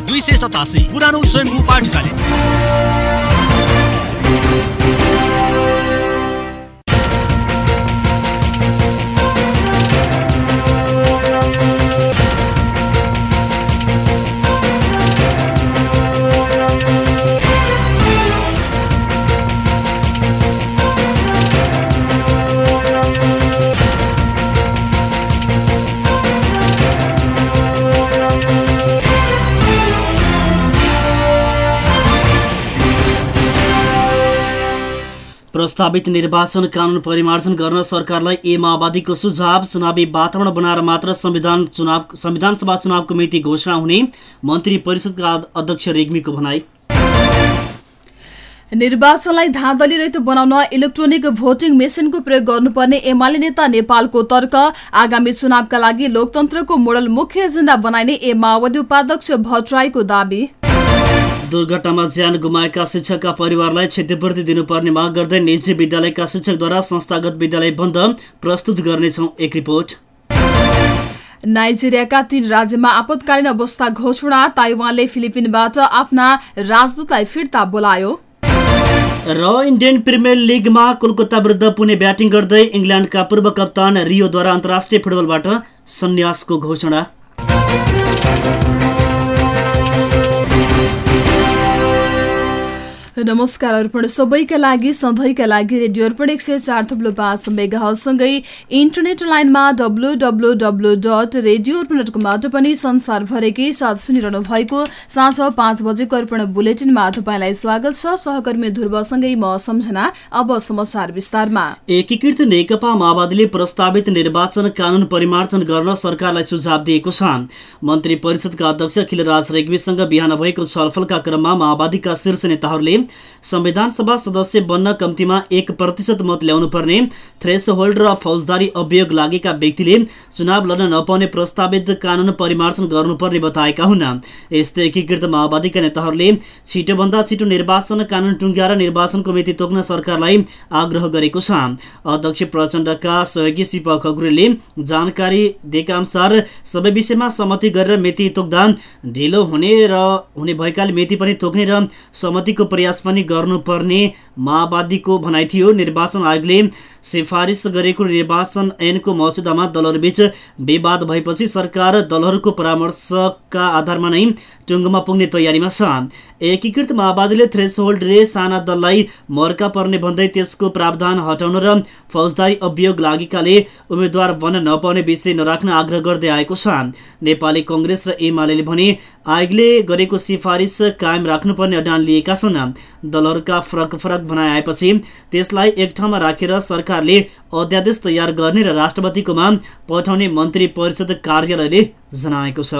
दुई सय सतासी पुरानो स्वयम्भू पाठशाला। प्रस्तावित निर्वाचन कानुन परिमार्जन गर्न सरकारलाई ए माओवादीको सुझाव चुनावी वातावरण बनाएर मात्र संविधान चुनाव संविधान सभा चुनावको मिति घोषणा हुने मन्त्री परिषदका अध्यक्ष रेग्मीको भनाई। निर्वाचनलाई धाँधली रहित बनाउन इलेक्ट्रोनिक भोटिङ मेसिनको प्रयोग गर्नुपर्ने एमाले नेता नेपालको तर्क। आगामी चुनावका लागि लोकतन्त्रको मोडल मुख्य एजेन्डा बनाइने ए माओवादी उपाध्यक्ष भट्टराईको दावी। दुर्घटनामा ज्यान गुमाएका शिक्षकका परिवारलाई क्षतिपूर्ति दिनुपर्ने माग गर्दै निजी विद्यालयका शिक्षकद्वारा संस्थागत विद्यालय बन्द प्रस्तुत गर्नेछौ एक रिपोर्ट। नाइजेरियाका तीन राज्यमा आपतकालीन अवस्था घोषणा ताइवानले फिलिपिनबाट आफ्ना राजदूतलाई फिर्ता बोलायो। र इन्डियन प्रिमियर लिगमा कोलकाता विरुद्ध पुणे ब्याटिङ गर्दै इङ्ल्यान्डका पूर्व कप्तान रियोद्वारा अन्तर्राष्ट्रिय फुटबलबाट सन्यासको घोषणा। नमस्कार अर्पण। सबैका लागि सधैँका लागि रेडियो अर्पण एक सय चार थप्लो पाँच मेगासँगै इन्टरनेट लाइनमा W W W dot radio Arpan dot कमबाट पनि संसारभरिकै साथ सुनिरहनु भएको साँझ पाँच बजेको अर्पण बुलेटिनमा तपाईँलाई स्वागत छ। सहकर्मी ध्रुवसँगै म सम्झना अब समाचार विस्तारमा। एकीकृत नेकपा माओवादीले प्रस्तावित निर्वाचन कानून परिमार्जन गर्न सरकारलाई सुझाव दिएको छ। मन्त्री परिषदका अध्यक्ष खिलराज रेग्मीसँग बिहान भएको छलफलका क्रममा माओवादीका शीर्ष नेताहरूले संविधान सभा सदस्य बन्न कम्तीमा एक प्रतिशत मत ल्याउनु पर्ने थ्रेस होल्ड र फौजदारी अभियोग लागेका व्यक्तिले चुनाव लड्न नपाउने प्रस्तावित कानून परिमार्जन गर्नुपर्ने बताएका हुन्। यस्तै एकीकृत माओवादीका नेताहरूले छिटोभन्दा छिटो निर्वाचन कानून टुङ्ग्याएर निर्वाचनको मिति तोक्न सरकारलाई आग्रह गरेको छ। अध्यक्ष प्रचण्डका सहयोगी शिव खकुरेले जानकारी दिएका अनुसार सबै विषयमा सहमति गरेर मिति तोक्दा ढिलो हुने र हुने भएकाले मिति पनि तोक्ने र सहमतिको प्रयास पनि गर्नुपर्ने माओवादीको भनाइ थियो। निर्वाचन आयोगले सिफारिस गरेको निर्वाचन ऐनको मस्यौदामा दलहरूबीच विवाद भएपछि सरकार दलहरूको परामर्शका आधारमा नै टुङ्गोमा पुग्ने तयारीमा छ। एकीकृत माओवादीले थ्रेस होल्डले साना दललाई मर्का पर्ने भन्दै त्यसको प्रावधान हटाउन र फौजदारी अभियोग लागेकाले उम्मेद्वार बन्न नपाउने विषय नराख्न आग्रह गर्दै आएको छ। नेपाली कङ्ग्रेस र एमाले भने आयोगले गरेको सिफारिस कायम राख्नुपर्ने अडान लिएका छन्। दलहरूका फरक फरक आएपछि त्यसलाई एक ठाउँमा राखेर सरकारले अध्यादेश तयार गर्ने र राष्ट्रपतिकोमा पठाउने मन्त्री परिषद कार्यालयले जनाएको छ।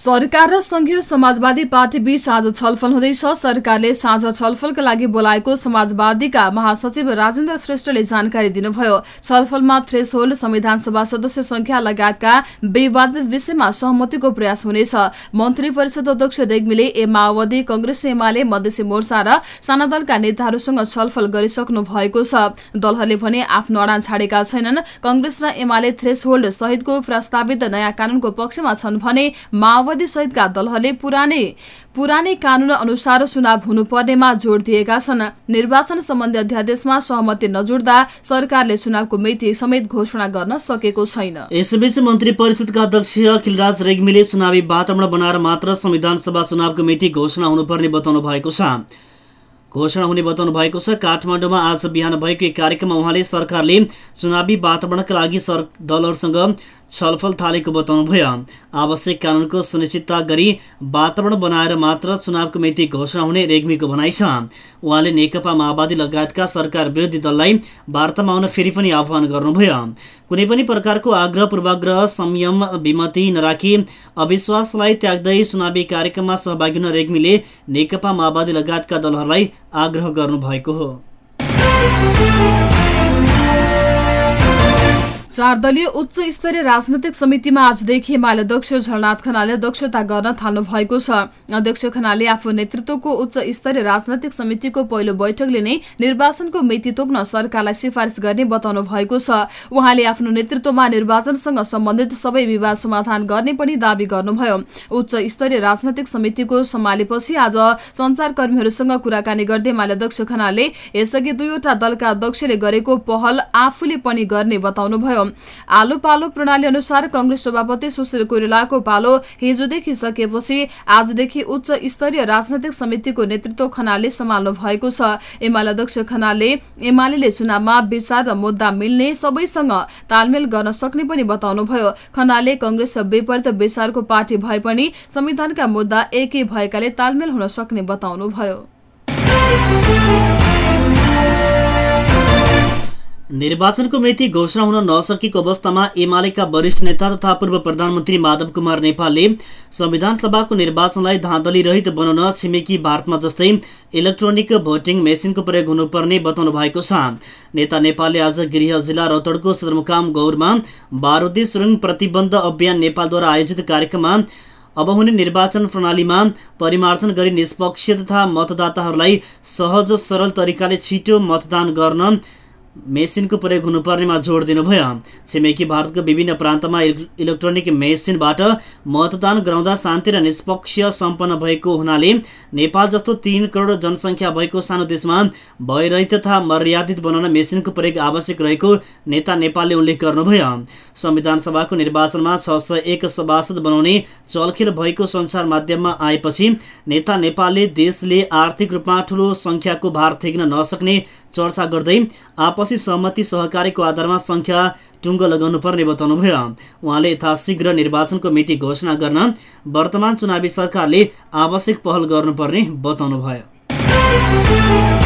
सरकार र संघीय समाजवादी पार्टी बीच आज छलफल हुँदैछ। सरकारले साँझ छलफलका लागि बोलाएको समाजवादीका महासचिव राजेन्द्र श्रेष्ठले जानकारी दिनुभयो। छलफलमा थ्रेस होल्ड संविधान सभा सदस्य संख्या लगायतका विवादित विषयमा सहमतिको प्रयास हुनेछ। मन्त्री परिषद अध्यक्ष रेग्मीले ए माओवादी कंग्रेस एमाले मधेसी मोर्चा र साना दलका नेताहरूसँग छलफल गरिसक्नु भएको छ। दलहरूले भने आफ्नो अडान छाडेका छैनन्। कंग्रेस र एमाले थ्रेस सहितको प्रस्तावित नयाँ कानूनको पक्षमा छन् भने माओवादी सहितका दलहरूले पुरानै पुरानै कानून अनुसार चुनाव हुनुपर्नेमा जोड़ दिएका छन्। निर्वाचन सम्बन्धी अध्यादेशमा सहमति नजुड्दा सरकारले चुनावको मिति समेत घोषणा गर्न सकेको छैन। यसैबीच मन्त्री परिषदका अध्यक्ष अखिलराज रेग्मीले चुनावी वातावरण बनाएर मात्र संविधान सभा चुनावको मिति घोषणा हुनुपर्ने बताउनु भएको छ। घोषणा हुने बताउनु भएको छ काठमाडौँमा आज बिहान भएको एक कार्यक्रममा उहाँले सरकारले चुनावी वातावरणका लागि सर दलहरूसँग छलफल थालेको बताउनुभयो आवश्यक कानुनको सुनिश्चितता गरी वातावरण बनाएर मात्र चुनावको मिति घोषणा हुने रेग्मीको भनाइ छ। उहाँले नेकपा माओवादी लगायतका सरकार विरोधी दललाई वार्तामा आउन फेरि पनि आह्वान गर्नुभयो। कुनै पनि प्रकारको आग्रह पूर्वाग्रह संयम विमति नराखी अविश्वासलाई त्याग्दै चुनावी कार्यक्रममा सहभागी हुन रेग्मीले नेकपा माओवादी लगायतका दलहरूलाई आग्रह गर्नुभएको हो। चार दलीय उच्च स्तरीय राजनैतिक समितिमा आजदेखि एमाले अध्यक्ष झलनाथ खनाले अध्यक्षता गर्न थाल्नु भएको छ। अध्यक्ष खनाले आफू नेतृत्वको उच्च स्तरीय राजनैतिक समितिको पहिलो बैठकले नै निर्वाचनको मिति तोक्न सरकारलाई सिफारिस गर्ने बताउनु भएको छ। उहाँले आफ्नो नेतृत्वमा निर्वाचनसँग सम्बन्धित सबै विवाद समाधान गर्ने पनि दावी गर्नुभयो। उच्च स्तरीय राजनैतिक समितिको सम्हालेपछि आज संचारकर्मीहरूसँग कुराकानी गर्दै एमाले अध्यक्ष खनाले यसअघि दुईवटा दलका अध्यक्षले गरेको पहल आफूले पनि गर्ने बताउनुभयो। आलो पालो प्रणाली अनुसार कंग्रेस सभापति सुशील कोइरालाको पालो हिजोदेखि सकिएपछि आजदेखि उच्च स्तरीय राजनैतिक समितिको नेतृत्व खनालले सम्हाल्नु भएको छ। एमाले अध्यक्ष खनालले एमाले चुनावमा विचार र मुद्दा मिल्ने सबैसँग तालमेल गर्न सक्ने पनि बताउनुभयो। खनालले कंग्रेस विपरीत विचारको पार्टी भए पनि संविधानका मुद्दा एकै भएकाले तालमेल हुन सक्ने बताउनुभयो। निर्वाचनको मिति घोषणा हुन नसकेको अवस्थामा एमालेका वरिष्ठ नेता तथा पूर्व प्रधानमन्त्री माधव कुमार नेपालले संविधान सभाको निर्वाचनलाई धाँधली रहित बनाउन छिमेकी भारतमा जस्तै इलेक्ट्रोनिक भोटिङ मेसिनको प्रयोग हुनुपर्ने बताउनु भएको छ। नेता नेपालले आज गृह जिल्ला रौतडको सदरमुकाम गौरमा बारुदी सुरुङ प्रतिबन्ध अभियान नेपालद्वारा आयोजित कार्यक्रममा अब हुने निर्वाचन प्रणालीमा परिमार्जन गरी निष्पक्ष तथा मतदाताहरूलाई सहज सरल तरिकाले छिटो मतदान गर्न मेसिनको प्रयोग हुनुपर्नेमा जोड दिनुभयो। छिमेकी भारतको विभिन्न प्रान्तमा इलेक्ट्रोनिक मेसिनबाट मतदान गराउँदा शान्ति र निष्पक्ष सम्पन्न भएको हुनाले नेपाल जस्तो तीन करोड जनसङ्ख्या भएको सानो देशमा भइरहित तथा मर्यादित बनाउन मेसिनको प्रयोग आवश्यक रहेको नेता नेपालले उल्लेख गर्नुभयो। संविधान सभाको निर्वाचनमा छ सभासद बनाउने चलखेल भएको सञ्चार माध्यममा आएपछि नेता नेपालले देशले आर्थिक रूपमा ठुलो सङ्ख्याको भार थेग्न नसक्ने चर्चा गर्दै आपसी सहमति सहकारीको आधारमा सङ्ख्या टुङ्गो लगाउनु पर्ने बताउनुभयो। उहाँले यथाशीघ्र निर्वाचनको मिति घोषणा गर्न वर्तमान चुनावी सरकारले आवश्यक पहल गर्नुपर्ने बताउनुभयो।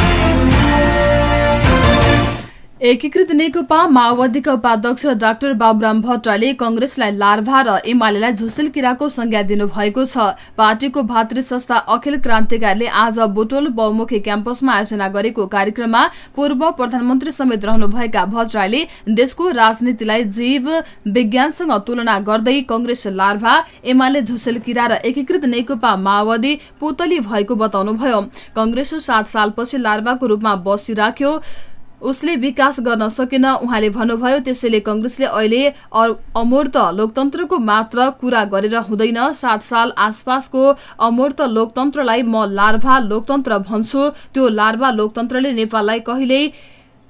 एकीकृत नेकपा माओवादीका उपाध्यक्ष डाक्टर बाबुराम भट्टराले कंग्रेसलाई लार्भा र एमालेलाई झुसेल किराको संज्ञा दिनुभएको छ। पार्टीको भातृ संस्था अखिल क्रान्तिकारीले आज बोटोल बहुमुखी क्याम्पसमा आयोजना गरेको कार्यक्रममा पूर्व प्रधानमन्त्री समेत रहनुभएका भट्टराईले देशको राजनीतिलाई जीव विज्ञानसँग तुलना गर्दै कंग्रेस लार्भा एमाले झुसेल किरा र एकीकृत नेकपा माओवादी पुतली भएको बताउनुभयो। कंग्रेस सात सालपछि लार्भाको रूपमा बसिराख्यो। उसले विकास गर्न सकेन। उहाँले भन्नुभयो त्यसैले कंग्रेसले अहिले अमूर्त लोकतन्त्रको मात्र कुरा गरेर हुँदैन। सात साल आसपासको अमूर्त लोकतन्त्रलाई म लार्भा लोकतन्त्र भन्छु। त्यो लार्भा लोकतन्त्रले नेपाललाई कहिल्यै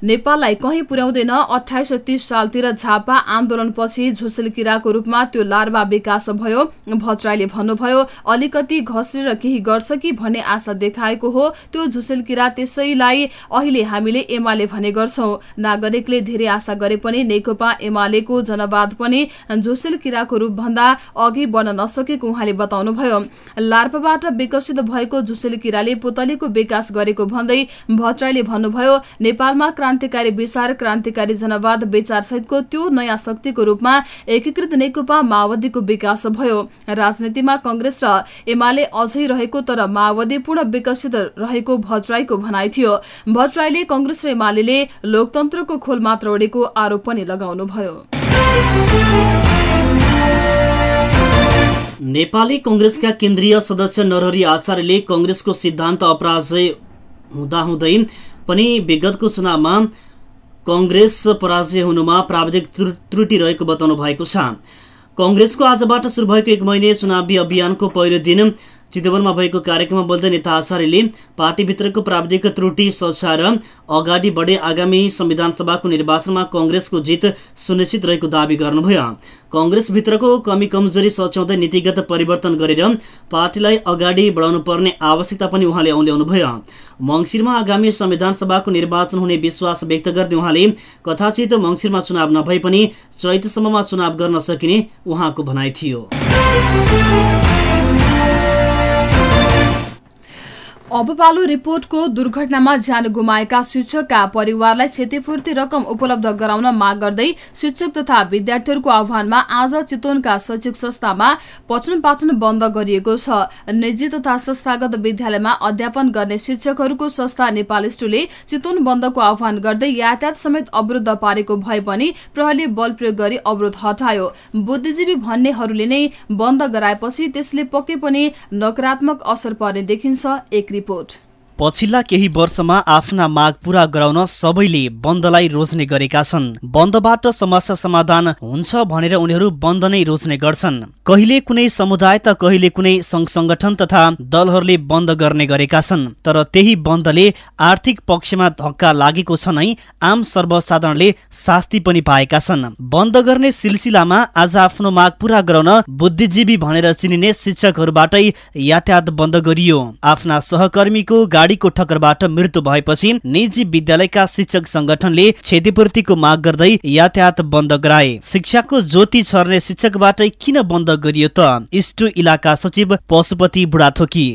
नेपाललाई कहीँ पुर्याउँदैन अठाइस सय तीस सालतिर झापा आन्दोलनपछि झुसेल किराको रूपमा त्यो लार्वा विकास भयो। भट्टराईले भन्नुभयो अलिकति घसेर केही गर्छ कि भन्ने आशा देखाएको हो। त्यो झुसेल किरा त्यसैलाई अहिले हामीले एमाले भने गर्छौ। नागरिकले धेरै आशा गरे पनि नेकपा एमालेको जनवाद पनि झुसेल किराको रूपभन्दा अघि बढ्न नसकेको उहाँले बताउनुभयो। लार्पाबाट विकसित भएको झुसेल किराले पुतलीको विकास गरेको भन्दै भट्टराईले भन्नुभयो नेपालमा क्रान्तिकारी विचार क्रान्तिकारी जनवाद विचार सहितको त्यो नयाँ शक्तिको रूपमा एकीकृत नेकपा माओवादीको विकास भयो। राजनीतिमा कंग्रेस र एमाले अझै रहेको तर माओवादी पूर्ण विकसित रहेको भट्टराईको भनाइ थियो। भट्टराईले कंग्रेस र एमाले लोकतन्त्रको खोल मात्र ओढेको आरोप पनि लगाउनुभयो। नेपाली कंग्रेसका केन्द्रीय सदस्य नरहरी आचार्यले कंग्रेसको सिद्धान्त अपराजय हुँदाहुँदै पनि विगतको चुनावमा कङ्ग्रेस पराजय हुनुमा प्राविधिक त्रुटि रहेको बताउनु भएको छ। कङ्ग्रेसको आजबाट सुरु भएको एक महिने चुनावी अभियानको पहिलो दिन चितवनमा भएको कार्यक्रममा बोल्दै नेता आचार्यले पार्टीभित्रको प्राविधिक त्रुटि सच्याएर अगाडि बढे आगामी संविधान सभाको निर्वाचनमा कङ्ग्रेसको जित सुनिश्चित रहेको दावी गर्नुभयो। कङ्ग्रेसभित्रको कमी कमजोरी सच्याउँदै नीतिगत परिवर्तन गरेर पार्टीलाई अगाडि बढाउनु पर्ने आवश्यकता पनि उहाँले औल्याउनुभयो मङ्सिरमा आगामी संविधान सभाको निर्वाचन हुने विश्वास व्यक्त गर्दै उहाँले कथाचित मङ्सिरमा चुनाव नभए पनि चैतसम्ममा चुनाव गर्न सकिने उहाँको भनाइ थियो। अब पालो रिपोर्टको दुर्घटनामा ज्यान गुमाएका शिक्षकका परिवारलाई क्षतिपूर्ति रकम उपलब्ध गराउन माग गर्दै शिक्षक तथा विद्यार्थीहरूको आह्वानमा आज चितवनका शैक्षिक संस्थामा पचन पाचन बन्द गरिएको छ। निजी तथा संस्थागत विद्यालयमा अध्यापन गर्ने शिक्षकहरूको संस्था नेपाल स्टुले चितवन बन्दको आह्वान गर्दै यातायात समेत अवरुद्ध पारेको भए पनि प्रहरीले बल प्रयोग गरी अवरोध हटायो। बुद्धिजीवी भन्नेहरूले नै बन्द गराएपछि त्यसले पक्कै पनि नकारात्मक असर पर्ने देखिन्छ। एक रिपोर्ट पछिल्ला केही वर्षमा आफ्ना माग पूरा गराउन सबैले बन्दलाई रोज्ने गरेका छन्। बन्दबाट समस्या समाधान हुन्छ भनेर उनीहरू बन्द नै रोज्ने गर्छन्। कहिले कुनै समुदाय त कहिले कुनै सङ्घ संगठन तथा दलहरूले बन्द गर्ने गरेका छन्। तर त्यही बन्दले आर्थिक पक्षमा धक्का लागेको छ नै आम सर्वसाधारणले शास्ति पनि पाएका छन्। बन्द गर्ने सिलसिलामा आज आफ्नो माग पूरा गराउन बुद्धिजीवी भनेर चिनिने शिक्षकहरूबाटै यातायात बन्द गरियो। आफ्ना सहकर्मीको गाडीको ठक्करबाट मृत्यु भएपछि निजी विद्यालयका शिक्षक संगठनले क्षतिपूर्तिको माग गर्दै यातायात बन्द गराए। शिक्षाको ज्योति छर्ने शिक्षकबाटै किन बन्द गरियो त? इस्टु इलाका सचिव पशुपति बुढाथोकी।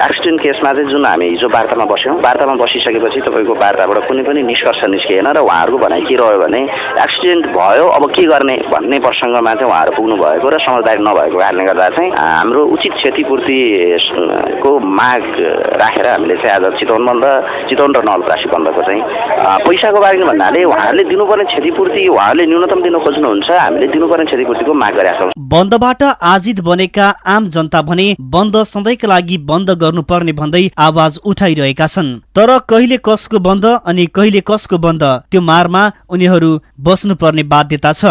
एक्सिडेन्ट केसमा चाहिँ जुन हामी हिजो वार्तामा बस्यौँ वार्तामा बसिसकेपछि तपाईँको वार्ताबाट कुनै पनि निष्कर्ष निस्किएन र उहाँहरूको भनाइ के रह्यो भने एक्सिडेन्ट भयो अब के गर्ने भन्ने प्रसङ्गमा चाहिँ उहाँहरू पुग्नु भएको र समझदारी नभएको कारणले गर्दा चाहिँ हाम्रो उचित क्षतिपूर्तिको माग राखेर हामीले चाहिँ आज चितवन बन्द चितवन र नलप्रासी बन्दको चाहिँ पैसाको बारेमा भन्नाले उहाँहरूले दिनुपर्ने क्षतिपूर्ति उहाँहरूले न्यूनतम दिन खोज्नुहुन्छ हामीले दिनुपर्ने क्षतिपूर्तिको माग गरेका छौँ। बन्दबाट आजित बनेका आम जनता भने बन्द सधैँका लागि बन्द गर्नुपर्ने भन्दै आवाज उठाइरहेका छन्। तर कहिले कसको बन्द अनि कहिले कसको बन्द त्यो मारमा उनीहरू बस्नुपर्ने बाध्यता छ।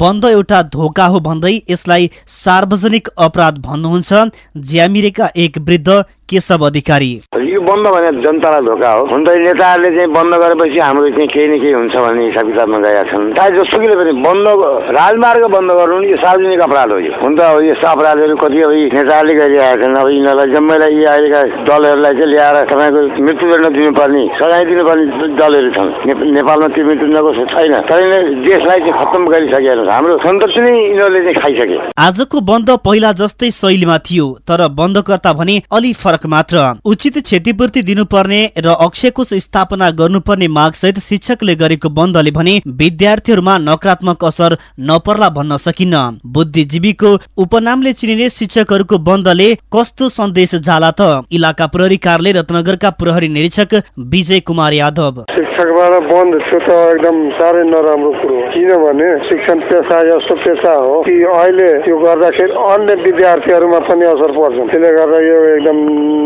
बन्द एउटा धोका हो भन्दै यसलाई सार्वजनिक अपराध भन्नुहुन्छ ज्यामिरेका एक वृद्ध केशव अधिकारी? यो बन्द भने जनतालाई धोका हो। हुन त नेताहरूले चाहिँ बन्द गरेपछि हाम्रो चाहिँ केही न केही हुन्छ भन्ने हिसाब किताबमा गएका छन्। चाहे जोसुकैले पनि बन्द राजमार्ग बन्द गर्नु यो सार्वजनिक अपराध हो यो। हुन त अब यस्ता अपराधहरू कति अब नेताहरूले गरिरहेका छन्। अब यिनीहरूलाई जम्मैलाई यी अहिलेका दलहरूलाई चाहिँ ल्याएर तपाईँको मृत्युदण्ड दिनुपर्ने सजाय दिनुपर्ने दलहरू छन्। नेपालमा त्यो मृत्युदण्डको छैन? तर देशलाई चाहिँ खत्तम गरिसकेका छन् हाम्रो सन्तोष नै यिनीहरूले चाहिँ खाइसके। आजको बन्द पहिला जस्तै शैलीमा थियो तर बन्दकर्ता भने अलि फरक मात्र। उचित क्षतिपूर्ति दिनुपर्ने र अक्षयकोष स्थापना गर्नुपर्ने मागसहित शिक्षकले गरेको बन्दले भने विद्यार्थीहरूमा नकारात्मक असर नपर्ला भन्न सकिन्न। बुद्धिजीवीको उपनामले चिनिने शिक्षकहरूको बन्दले कस्तो सन्देश जाला त? इलाका प्रहरी कार्यालय रत्नगरका प्रहरी निरीक्षक विजय कुमार यादव। दशकबाट बन्द थियो त एकदम साह्रै नराम्रो कुरो हो। किनभने शिक्षण पेसा यस्तो पेसा हो कि अहिले त्यो गर्दाखेरि अन्य विद्यार्थीहरूमा पनि असर पर्छ। त्यसले गर्दा यो एकदम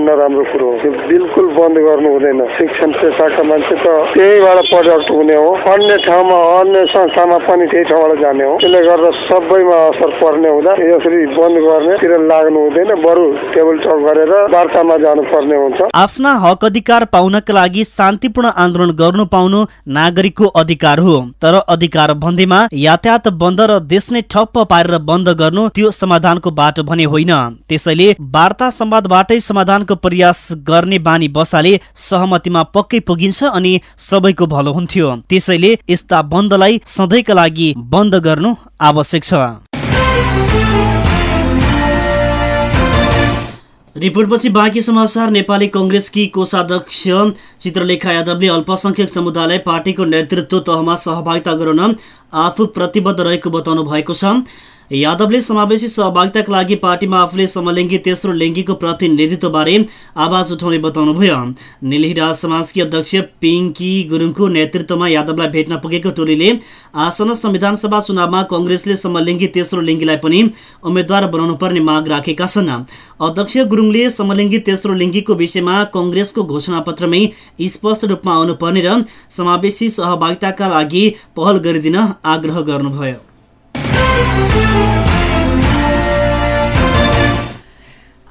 नराम्रो कुरो हो। त्यो बिल्कुल बन्द गर्नु हुँदैन। शिक्षण पेसाका मान्छे त त्यहीबाट प्रडक्ट हुने हो। अन्य ठाउँमा अन्य संस्थामा पनि त्यही ठाउँबाट जाने हो। त्यसले गर्दा सबैमा असर पर्ने हुँदा यसरी बन्द गर्नेतिर लाग्नु हुँदैन। बरु टेबल टक गरेर वार्तामा जानुपर्ने हुन्छ। आफ्ना हक अधिकार पाउनका लागि शान्तिपूर्ण आन्दोलन गर्नु पाउनु नागरिकको अधिकार हो। तर अधिकार बन्दीमा यातायात बन्द र देश नै ठप्प पारेर बन्द गर्नु त्यो समाधानको बाटो भने होइन। त्यसैले वार्ता संवादबाटै समाधानको प्रयास गर्ने बानी बसाले सहमतिमा पक्कै पुगिन्छ अनि सबैको भलो हुन्थ्यो। त्यसैले यस्ता बन्दलाई सधैँका लागि बन्द गर्नु आवश्यक छ। रिपोर्टपछि बाँकी समाचार नेपाली कङ्ग्रेसकी कोषाध्यक्ष चित्रलेखा यादवले अल्पसङ्ख्यक समुदायलाई पार्टीको नेतृत्व तहमा सहभागिता गराउन आफू प्रतिबद्ध रहेको बताउनु भएको छ। यादवले समावेशी सहभागिताका लागि पार्टीमा आफूले समलिङ्गी तेस्रो लिङ्गीको प्रतिनिधित्वबारे आवाज उठाउने बताउनुभयो। निलहिरा समाजकी अध्यक्ष पिङ्की गुरुङको नेतृत्वमा यादवलाई भेट्न पुगेको टोलीले आसन संविधान सभा चुनावमा कङ्ग्रेसले समलिङ्गी तेस्रो लिङ्गीलाई पनि उम्मेद्वार बनाउनु पर्ने माग राखेका छन्। अध्यक्ष गुरुङले समलिङ्गी तेस्रो लिङ्गीको विषयमा कङ्ग्रेसको घोषणापत्रमै स्पष्ट रूपमा आउनुपर्ने र समावेशी सहभागिताका लागि पहल गरिदिन आग्रह गर्नुभयो। Thank you.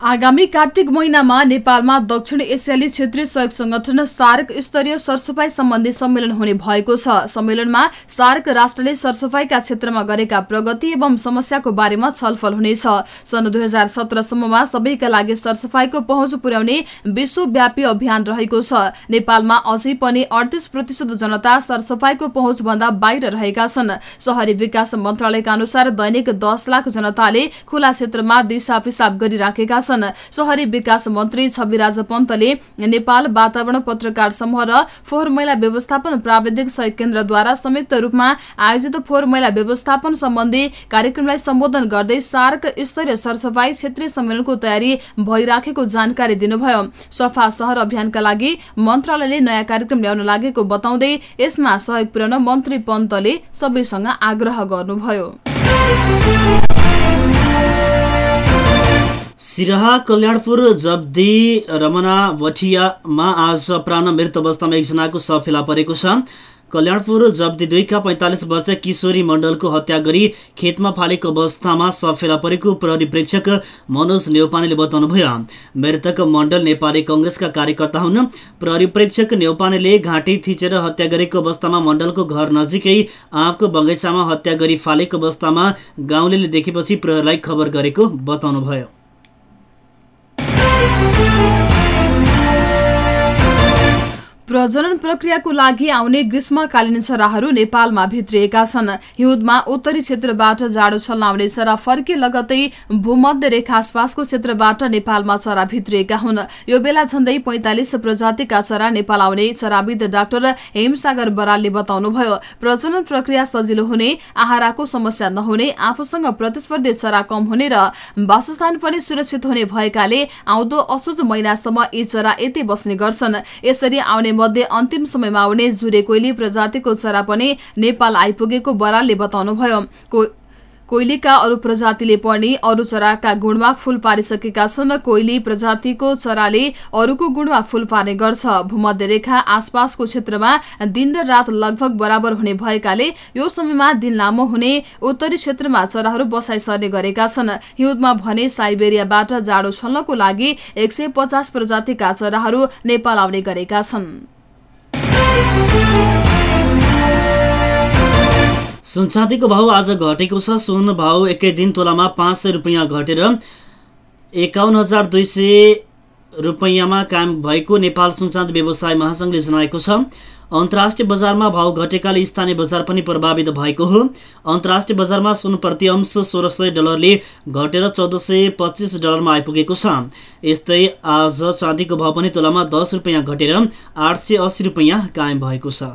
आगामी कार्तिक महिनामा नेपालमा दक्षिण एसियाली क्षेत्रीय सहयोग संगठन सार्क स्तरीय सरसफाई सम्बन्धी सम्मेलन हुने भएको छ। सम्मेलनमा सार्क राष्ट्रले सरसफाईका क्षेत्रमा गरेका प्रगति एवं समस्याको बारेमा छलफल हुनेछ। सन् दुई हजार सत्रसम्ममा सबैका लागि सरसफाईको पहुँच पुर्याउने विश्वव्यापी अभियान रहेको छ। नेपालमा अझै पनि अडतिस प्रतिशत जनता सरसफाईको पहुँचभन्दा बाहिर रहेका छन्। शहरी विकास मन्त्रालयका अनुसार दैनिक दस लाख जनताले खुला क्षेत्रमा दिशा पिसाब गरिराखेका छन्। शहरी विकास मन्त्री छविराज पन्तले नेपाल वातावरण पत्रकार समूह र फोहोर मैला व्यवस्थापन प्राविधिक सहयोग केन्द्रद्वारा संयुक्त रूपमा आयोजित फोहोर मैला व्यवस्थापन सम्बन्धी कार्यक्रमलाई सम्बोधन गर्दै सार्क स्तरीय सरसफाई क्षेत्रीय सम्मेलनको तयारी भइराखेको जानकारी दिनुभयो। सफा सहर अभियानका लागि मन्त्रालयले नयाँ कार्यक्रम ल्याउन लागेको बताउँदै यसमा सहयोग पुर्याउन मन्त्री पन्तले सबैसँग आग्रह गर्नुभयो। सिराहा कल्याणपुर जब्दी रमना भटियामा आज अपराह मृत अवस्थामा एकजनाको शव फेला परेको छ। कल्याणपुर जब्दी दुईका पैँतालिस वर्ष किशोरी मण्डलको हत्या गरी खेतमा फालेको अवस्थामा शव फेला परेको प्रहरी प्रेक्षक मनोज नेौपानेले बताउनुभयो। मृतक मण्डल नेपाली कङ्ग्रेसका कार्यकर्ता हुन्। प्रहरी प्रेक्षक नेौपानेले घाँटी थिचेर हत्या गरेको अवस्थामा मण्डलको घर नजिकै आँपको बगैँचामा हत्या गरी फालेको अवस्थामा गाउँले देखेपछि प्रहरीलाई खबर गरेको बताउनुभयो। Thank you. प्रजनन प्रक्रियाको लागि आउने ग्रीष्मकालीन चराहरू नेपालमा भित्रिएका छन्। हिउँदमा उत्तरी क्षेत्रबाट जाडो छल्न आउने चरा फर्के लगतै भूमध्य रेखा आसपासको क्षेत्रबाट नेपालमा चरा भित्रिएका हुन्। यो बेला झण्डै पैंतालिस प्रजातिका चरा नेपाल आउने चराविद डाक्टर हेमसागर बरालले बताउनुभयो प्रजनन प्रक्रिया सजिलो हुने आहाराको समस्या नहुने आफूसँग प्रतिस्पर्धी चरा कम हुने र वासस्थान पनि सुरक्षित हुने भएकाले आउँदो असोज महिनासम्म यी चरा यतै बस्ने गर्छन्। यसरी आउने मध्ये अन्तिम समयमा आउने जुरे कोइली प्रजातिको चरा पनि नेपाल आइपुगेको बरालले बताउनुभयो। कोइलीका अरू प्रजातिले पनि अरू चराका गुणमा फूल पारिसकेका छन्। कोइली प्रजातिको चराले अरूको गुणमा फूल पार्ने गर्छ। भूमध्य रेखा आसपासको क्षेत्रमा दिन र रात लगभग बराबर हुने भएकाले यो समयमा दिन लामो हुने उत्तरी क्षेत्रमा चराहरू बसाइ सर्ने गरेका छन्। हिउँदमा भने साइबेरियाबाट जाडो छल्नको लागि एक प्रजातिका चराहरू नेपाल आउने गरेका छन्। सुनचाँदीको भाउ आज घटेको छ। सुन भाउ एकै दिन तोलामा पाँच सय रुपियाँ घटेर एकाउन्न हजार दुई सय रुपियाँमा कायम भएको नेपाल सुनचाँदी व्यवसाय महासङ्घले जनाएको छ। अन्तर्राष्ट्रिय बजारमा भाउ घटेकाले स्थानीय बजार पनि प्रभावित भएको हो। अन्तर्राष्ट्रिय बजारमा सुन प्रति अंश सोह्र सय डलरले घटेर चौध सय पच्चिस डलरमा आइपुगेको छ। यस्तै आज चाँदीको भाउ पनि तोलामा दस रुपियाँ घटेर आठ सय कायम भएको छ।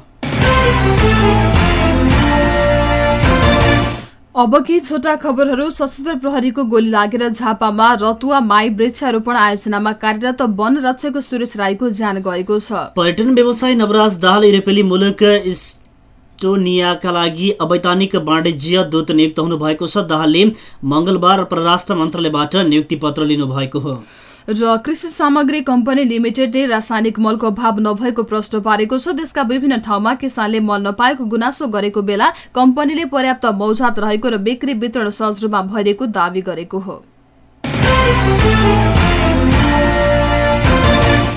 अब केही छोटा खबरहरू सशस्त्र प्रहरीको गोली लागेर झापामा रतुवा माई वृक्षारोपण आयोजनामा कार्यरत वन रक्षक सुरेश राईको ज्यान गएको छ। पर्यटन व्यवसायी नवराज दाहाल युरोपेली मुलुक इस्टोनियाका लागि अवैधानिक वाणिज्य दूत नियुक्त हुनुभएको छ। दाहालले मङ्गलबार परराष्ट्र मन्त्रालयबाट नियुक्ति पत्र लिनुभएको हो। र कृषि सामग्री कम्पनी लिमिटेडले रासायनिक मलको अभाव नभएको प्रश्न पारेको छ। देशका विभिन्न ठाउँमा किसानले मल नपाएको गुनासो गरेको बेला कम्पनीले पर्याप्त मौजात रहेको र बिक्री वितरण सहज रूपमा भइरहेको दावी गरेको हो।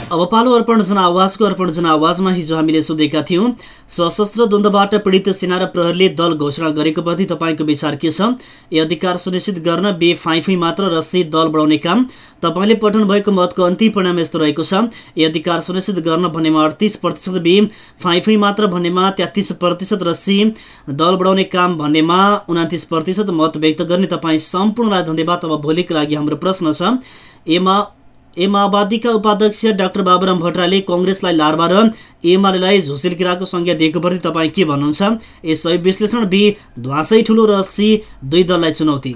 अब पालो अर्पण जनावाजको अर्पण जनावाजमा हिजो हामीले सोधेका थियौँ सशस्त्र द्वन्द्वबाट पीडित सेना र प्रहरीले दल घोषणा गरेको प्रति तपाईँको विचार के छ? यो अधिकार सुनिश्चित गर्न बे फाइफै मात्र रसी दल बढाउने काम तपाईँले पठाउनु भएको मतको अन्तिम परिणाम यस्तो रहेको छ। यो अधिकार सुनिश्चित गर्न भन्नेमा अडतिस प्रतिशत बे फाइफै मात्र भन्नेमा तेत्तिस प्रतिशत रसी दल बढाउने काम भन्नेमा उनातिस प्रतिशत मत व्यक्त गर्ने तपाईँ सम्पूर्णलाई धन्यवाद। अब भोलिको लागि हाम्रो प्रश्न छ एमा ए उपाध्यक्ष डाक्टर बाबुराम भट्टराले कङ्ग्रेसलाई लार्वा र एमालेलाई झुसेल किराको संज्ञा दिएको प्रति तपाईँ के भन्नुहुन्छ? ए सही विश्लेषण बी ध्वासै ठुलो र सी दुई दललाई चुनौती।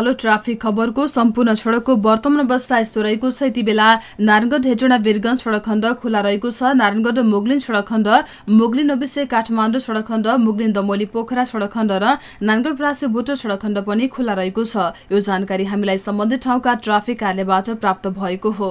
पालो ट्राफिक खबरको सम्पूर्ण सडकको वर्तमान अवस्था यस्तो रहेको छ। यति बेला नारायणगढ हेटोडा वीरगञ्ज सडक खण्ड खुला रहेको छ। नारायणगढ मुगलिन सडक खण्ड मुगलिन नबिसे काठमाडौँ सडक खण्ड मुगलिन दमोली पोखरा सडक खण्ड र नारायणगढ प्रासे बोटो सडक खण्ड पनि खुला रहेको छ। यो जानकारी हामीलाई सम्बन्धित ठाउँका ट्राफिक कार्यालयबाट प्राप्त भएको हो।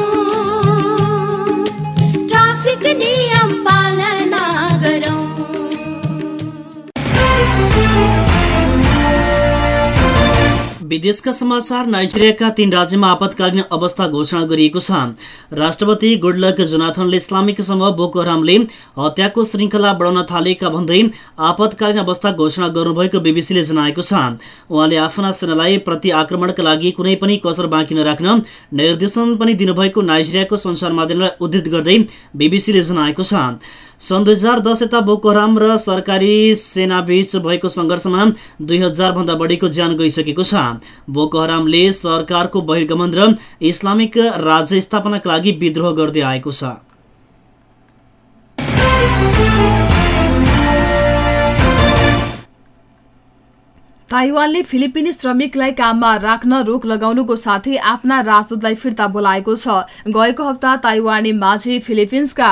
विदेशका समाचार नाइजेरियाका तीन राज्यमा आपतकालीन अवस्था घोषणा गरिएको छ। राष्ट्रपति गुडलक जोनाथनले इस्लामिक समूह बोको हरामले हत्याको श्रृङ्खला बढाउन थालेका भन्दै आपतकालीन अवस्था घोषणा गर्नुभएको बिबिसीले जनाएको छ। उहाँले आफ्ना सेनालाई प्रति आक्रमणका लागि कुनै पनि कसर बाँकी नराख्न निर्देशन पनि दिनुभएको नाइजेरियाको सञ्चार माध्यमलाई उद्धृत गर्दै बिबिसीले जनाएको छ। सन् दुई हजार दस यता बोकोहराम र सरकारी सेनाबीच भएको सङ्घर्षमा दुई हजारभन्दा बढीको ज्यान गइसकेको छ। बोकोहरामले सरकारको बहिर्गमन र इस्लामिक राज्य स्थापनाका लागि विद्रोह गर्दै आएको छ। ताइवानले फिलिपिनी श्रमिकलाई काममा राख्न रोक लगाउनुको साथै आफ्ना राजदूतलाई फिर्ता बोलाएको छ। गएको हप्ता ताइवानी माझी फिलिपिन्सका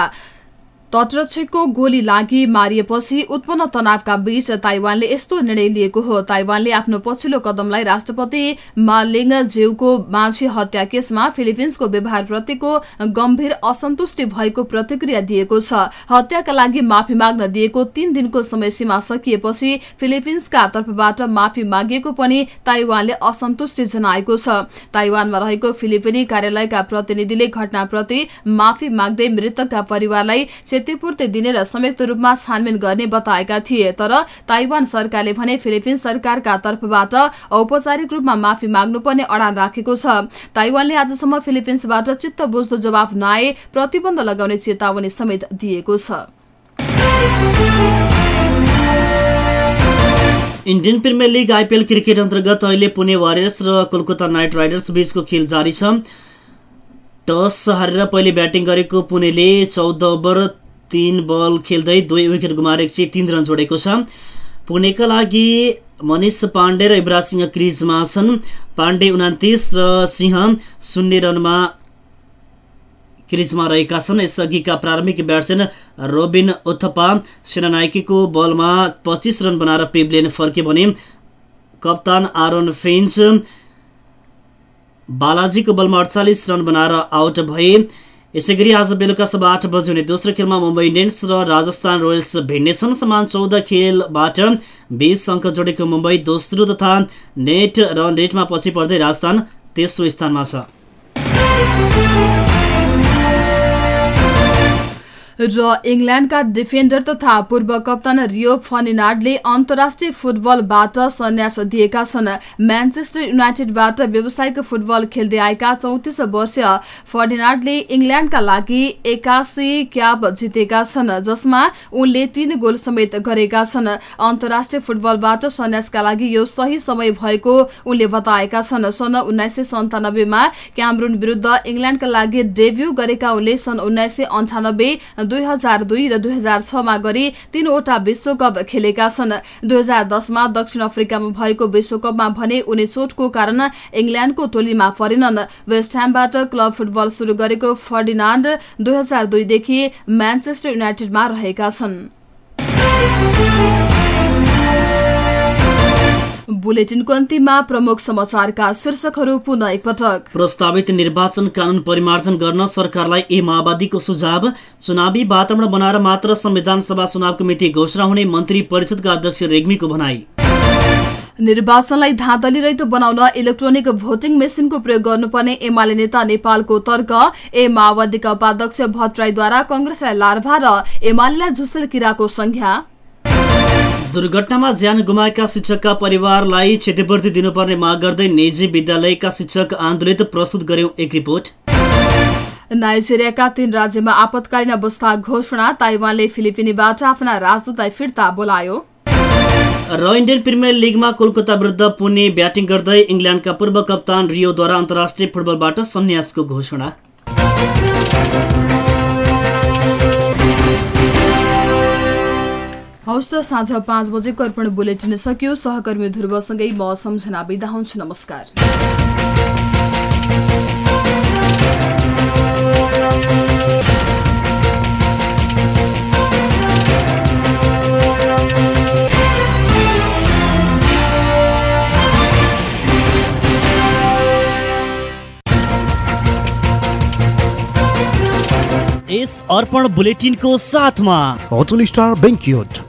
तटरक्षकको गोली लागि मारिएपछि उत्पन्न तनावका बीच ताइवानले यस्तो निर्णय लिएको हो। ताइवानले आफ्नो पछिल्लो कदमलाई राष्ट्रपति मालिङ जेउको माझी हत्या केसमा फिलिपिन्सको व्यवहारप्रतिको गम्भीर असन्तुष्टि भएको प्रतिक्रिया दिएको छ। हत्याका लागि माफी माग्न दिएको तीन दिनको समय सीमा सकिएपछि फिलिपिन्सका तर्फबाट माफी मागिएको पनि ताइवानले असन्तुष्टि जनाएको छ। ताइवानमा रहेको फिलिपिनी कार्यालयका प्रतिनिधिले घटनाप्रति माफी माग्दै मृतकका परिवारलाई क्षतिपूर्ति दिने र संयुक्त रूपमा छानबिन गर्ने बताएका थिए तर ताइवान सरकारले भने फिलिपिन्स सरकारका तर्फबाट औपचारिक रूपमा माफी माग्नुपर्ने अडान राखेको छ। ताइवानले आजसम्म फिलिपिन्सबाट चित्त बुझ्दो जवाफ नआए प्रतिबन्ध लगाउने चेतावनी समेत दिएको छ। Indian Premier League IPL cricket अन्तर्गत अहिले पुणे वारियर्स र कोलकाता नाइट राइडर्स बीचको खेल जारी छ। टस हारेर पहिले ब्याटिङ गरेको पुणेले चौध ओभर तीन बल खेल्दै दुई विकेट सय तिन रन जोडेको छ। पुणेका लागि मनिष पाण्डे र युवराज सिंह क्रिजमा छन्। पाण्डे उनातिस र सिंह शून्य रनमा क्रिजमा रहेका छन्। यसअघिका प्रारम्भिक ब्याट्सम्यान रोबिन उथप्पा सेनानायकीको बलमा पच्चिस रन बनाएर पेब्लेन फर्के भने कप्तान आरोन फिन्च बालाजीको बलमा अडचालिस रन बनाएर आउट भए। यसै गरी आज बेलुका सभा आठ बजी हुने दोस्रो खेलमा मुम्बई इन्डियन्स र राजस्थान रोयल्स भिड्नेछन् समान चौध खेलबाट बिस अङ्क जोडेको मुम्बई दोस्रो तथा नेट र नेटमा पछि पर्दै राजस्थान तेस्रो स्थानमा छ। र इङ्ल्यान्डका डिफेन्डर तथा पूर्व कप्तान रियो फर्निनाडले अन्तर्राष्ट्रिय फुटबलबाट सन्यास दिएका छन्। म्यान्चेस्टर युनाइटेडबाट व्यावसायिक फुटबल खेल्दै आएका चौतिस वर्षीय फर्डिनाडले इङ्ल्यान्डका लागि एकासी क्याप जितेका छन् जसमा उनले तीन गोल समेत गरेका छन्। अन्तर्राष्ट्रिय फुटबलबाट सन्यासका लागि यो सही समय भएको उनले बताएका छन्। सन् उन्नाइस सय सन्तानब्बेमा क्यामरुन विरुद्ध इङ्ल्यान्डका लागि डेब्यू गरेका उनले सन् उन्नाइस सय अन्ठानब्बे दुई हजार दुई र दुई हजार छमा गरी तीनवटा विश्वकप खेलेका छन्। दुई हजार दसमा दक्षिण अफ्रिकामा भएको विश्वकपमा भने उनी चोटको कारण इङ्ल्यान्डको टोलीमा परेनन् वेस्ट ह्यामबाट क्लब फुटबल शुरू गरेको फर्डिनान्ड दुई हजार दुईदेखि म्यान्चेस्टर युनाइटेडमा रहेका छन्। बुलेटिनको अन्तिममा प्रमुख समाचारका शीर्षकहरू पुनः एकपटक। प्रस्तावित निर्वाचन कानून परिमार्जन गर्न सरकारलाई ए माओवादीको सुझाव। चुनावी वातावरण बनाएर मात्र संविधान सभा चुनावको मिति घोषणा हुने मन्त्री परिषदका अध्यक्ष रेग्मीको भनाई। निर्वाचनलाई धाँधली रहित बनाउन इलेक्ट्रोनिक भोटिङ मेसिनको प्रयोग गर्नुपर्ने एमाले नेता नेपालको तर्क। ए माओवादीका उपाध्यक्ष भट्टराईद्वारा कंग्रेसलाई लार्भा र एमालेलाई झुसेल किराको संज्ञा। दुर्घटनामा ज्यान गुमाएका शिक्षकका परिवारलाई क्षतिपूर्ति दिनुपर्ने माग गर्दै निजी विद्यालयका शिक्षक आन्दोलित प्रस्तुत गर्यौं एक रिपोर्ट। नाइजेरियाका तीन राज्यमा आपतकालीन अवस्था घोषणा ताइवानले फिलिपिनीबाट आफ्ना राजदूतलाई फिर्ता बोलायो। र इन्डियन प्रिमियर लिगमा कोलकाता विरुद्ध पुणे ब्याटिङ गर्दै इङ्ल्यान्डका पूर्व कप्तान रियोद्वारा अन्तर्राष्ट्रिय फुटबलबाट सन्यासको घोषणा। हौस् त साँझ पाँच बजेको अर्पण बुलेटिन सकियो। सहकर्मी ध्रुवसँगै म सम्झना बिदा हुन्छु नमस्कार। यस अर्पण बुलेटिनको साथमा होटल स्टार बेङ्क्युट।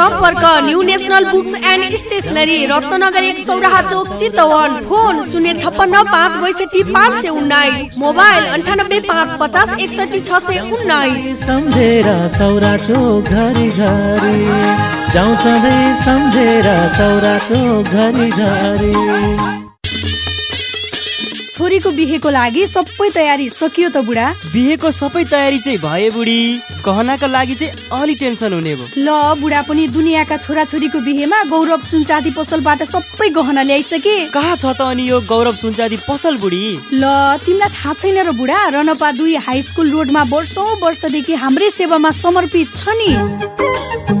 सम्पर्क new national books and stationery Ratnagar एक सौराहा चोक चितवन। फोन शून्य छप्पन्न पाँच बैसठी पाँच सय उन्नाइस। मोबाइल अन्ठानब्बे पाँच पचास एकसठी छ सय उन्नाइस। सम्झेर सौरा चोक घरि घरि। सधैँ सम्झेर सौरा चोक घरि घरि। छोरीको बिहेको लागि सबै तयारी सकियो त बुढा। बिहेको सबै तयारी चाहिँ भए बुढी। गहनाको लागि चाहिँ अलि टेन्सन हुने भयो। ल बुढा पनि दुनियाँका छोराछोरीको बिहेमा गौरव सुनचाँदी पसलबाट सबै गहना ल्याइसके। कहाँ छ त अनि यो गौरव सुनचाँदी पसल बुढी? ल तिमीलाई थाहा छैन र बुढा रनपा दुई हाई स्कुल रोडमा वर्षौँ वर्षदेखि हाम्रै सेवामा समर्पित छ नि।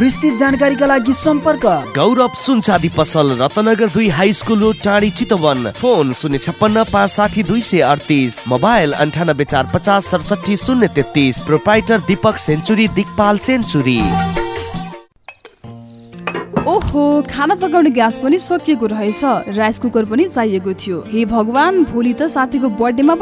विस्तृत जानकारीका लागि सम्पर्क। गौरव सुनचाँदी पसल रत्नगर दुई हाई स्कुल रोड टाढी चितवन। फोन शून्य छप्पन्न पाँच साठी दुई सय अडतिस। मोबाइल अन्ठानब्बे चार पचास सडसठी शून्य तेत्तिस। प्रोपाइटर दीपक सेन्चुरी दिगपाल सेन्चुरी। ओहो खाना पकाउने ग्यास पनि सकिएको रहेछ। राइस कुकर पनि चाहिएको थियो। हे भगवान भोलि त साथीको बर्थडेमा पनि